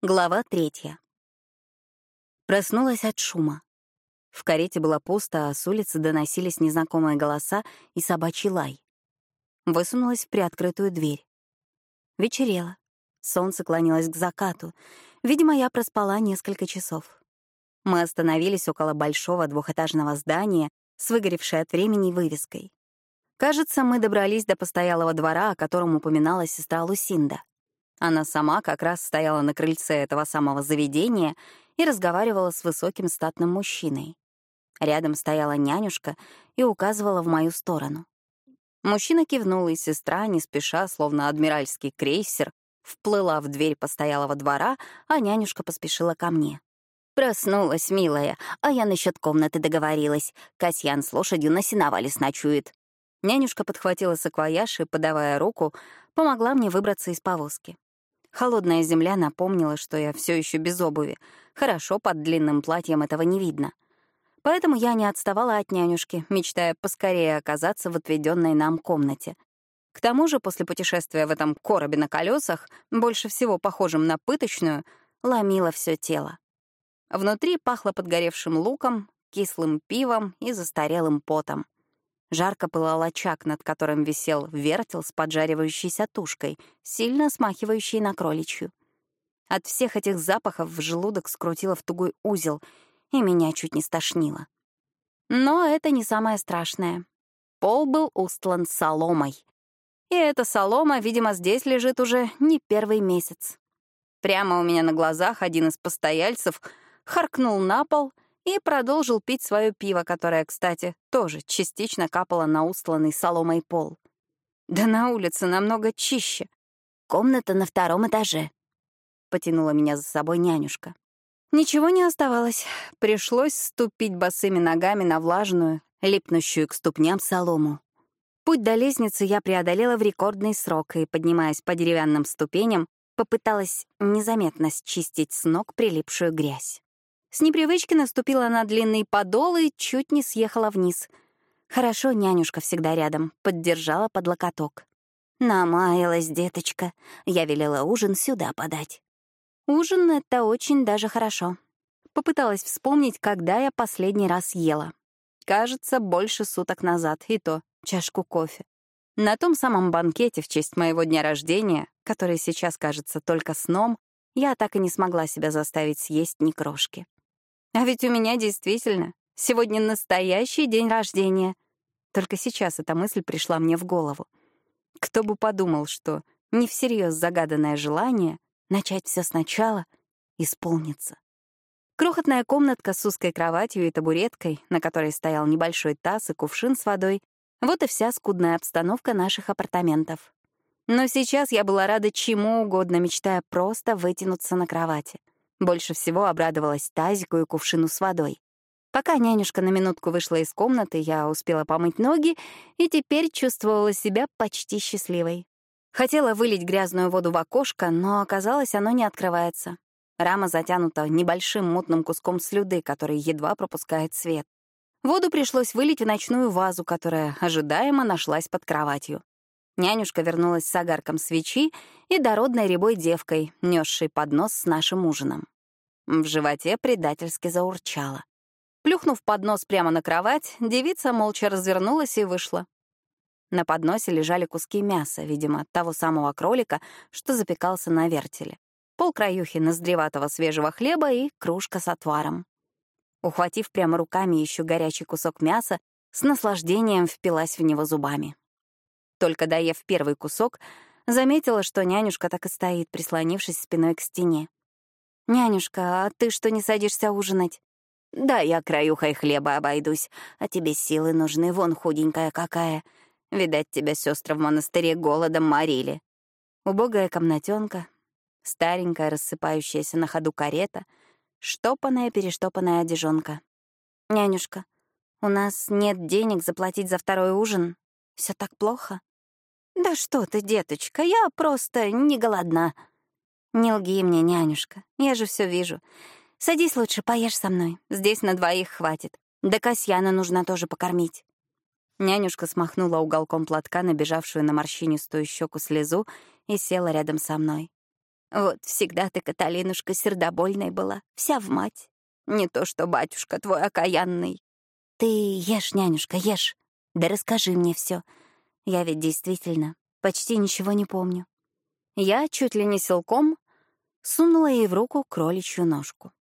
Глава третья. Проснулась от шума. В карете было пусто, а с улицы доносились незнакомые голоса и собачий лай. Высунулась в приоткрытую дверь. Вечерело. Солнце клонилось к закату. Видимо, я проспала несколько часов. Мы остановились около большого двухэтажного здания с выгоревшей от времени вывеской. Кажется, мы добрались до постоялого двора, о котором упоминала сестра Лусинда. Она сама как раз стояла на крыльце этого самого заведения и разговаривала с высоким статным мужчиной. Рядом стояла нянюшка и указывала в мою сторону. Мужчина кивнул, и сестра, не спеша, словно адмиральский крейсер, вплыла в дверь постоялого двора, а нянюшка поспешила ко мне. «Проснулась, милая, а я насчет комнаты договорилась. Касьян с лошадью на сеновале сночует». Нянюшка подхватила саквояж и, подавая руку, помогла мне выбраться из повозки. Холодная земля напомнила, что я все еще без обуви. Хорошо, под длинным платьем этого не видно. Поэтому я не отставала от нянюшки, мечтая поскорее оказаться в отведенной нам комнате. К тому же, после путешествия в этом коробе на колесах, больше всего похожем на пыточную, ломило все тело. Внутри пахло подгоревшим луком, кислым пивом и застарелым потом. Жарко пылал очаг, над которым висел вертел с поджаривающейся тушкой, сильно смахивающей на кроличью. От всех этих запахов в желудок скрутило в тугой узел, и меня чуть не стошнило. Но это не самое страшное. Пол был устлан соломой. И эта солома, видимо, здесь лежит уже не первый месяц. Прямо у меня на глазах один из постояльцев харкнул на пол — и продолжил пить свое пиво, которое, кстати, тоже частично капало на устланный соломой пол. Да на улице намного чище. Комната на втором этаже. Потянула меня за собой нянюшка. Ничего не оставалось. Пришлось ступить босыми ногами на влажную, липнущую к ступням солому. Путь до лестницы я преодолела в рекордный срок и, поднимаясь по деревянным ступеням, попыталась незаметно счистить с ног прилипшую грязь. С непривычки наступила на длинный подол и чуть не съехала вниз. Хорошо, нянюшка всегда рядом, поддержала под локоток. «Намаялась, деточка. Я велела ужин сюда подать». Ужин — это очень даже хорошо. Попыталась вспомнить, когда я последний раз ела. Кажется, больше суток назад, и то чашку кофе. На том самом банкете в честь моего дня рождения, который сейчас кажется только сном, я так и не смогла себя заставить съесть ни крошки. А ведь у меня действительно сегодня настоящий день рождения. Только сейчас эта мысль пришла мне в голову. Кто бы подумал, что не всерьез загаданное желание начать все сначала исполнится. Крохотная комнатка с узкой кроватью и табуреткой, на которой стоял небольшой таз и кувшин с водой — вот и вся скудная обстановка наших апартаментов. Но сейчас я была рада чему угодно, мечтая просто вытянуться на кровати. Больше всего обрадовалась тазику и кувшину с водой. Пока нянюшка на минутку вышла из комнаты, я успела помыть ноги и теперь чувствовала себя почти счастливой. Хотела вылить грязную воду в окошко, но оказалось, оно не открывается. Рама затянута небольшим мутным куском слюды, который едва пропускает свет. Воду пришлось вылить в ночную вазу, которая ожидаемо нашлась под кроватью. Нянюшка вернулась с огарком свечи и дородной рябой девкой, несшей поднос с нашим ужином. В животе предательски заурчало. Плюхнув поднос прямо на кровать, девица молча развернулась и вышла. На подносе лежали куски мяса, видимо, того самого кролика, что запекался на вертеле. Полкраюхи ноздреватого свежего хлеба и кружка с отваром. Ухватив прямо руками еще горячий кусок мяса, с наслаждением впилась в него зубами. Только доев первый кусок, заметила, что нянюшка так и стоит, прислонившись спиной к стене. «Нянюшка, а ты что не садишься ужинать?» «Да, я краюхой хлеба обойдусь, а тебе силы нужны, вон худенькая какая. Видать, тебя сестры в монастыре голодом морили». Убогая комнатенка, старенькая, рассыпающаяся на ходу карета, штопанная-перештопанная одежонка. «Нянюшка, у нас нет денег заплатить за второй ужин. Все так плохо?» «Да что ты, деточка, я просто не голодна». «Не лги мне, нянюшка, я же все вижу. Садись лучше, поешь со мной. Здесь на двоих хватит. Да Касьяна нужно тоже покормить». Нянюшка смахнула уголком платка набежавшую на морщинистую щеку слезу и села рядом со мной. Вот всегда ты, Каталинушка, сердобольной была, вся в мать. Не то что батюшка твой окаянный. Ты ешь, нянюшка, ешь. Да расскажи мне все. Я ведь действительно почти ничего не помню. Я чуть ли не силком сунула ей в руку кроличью ножку.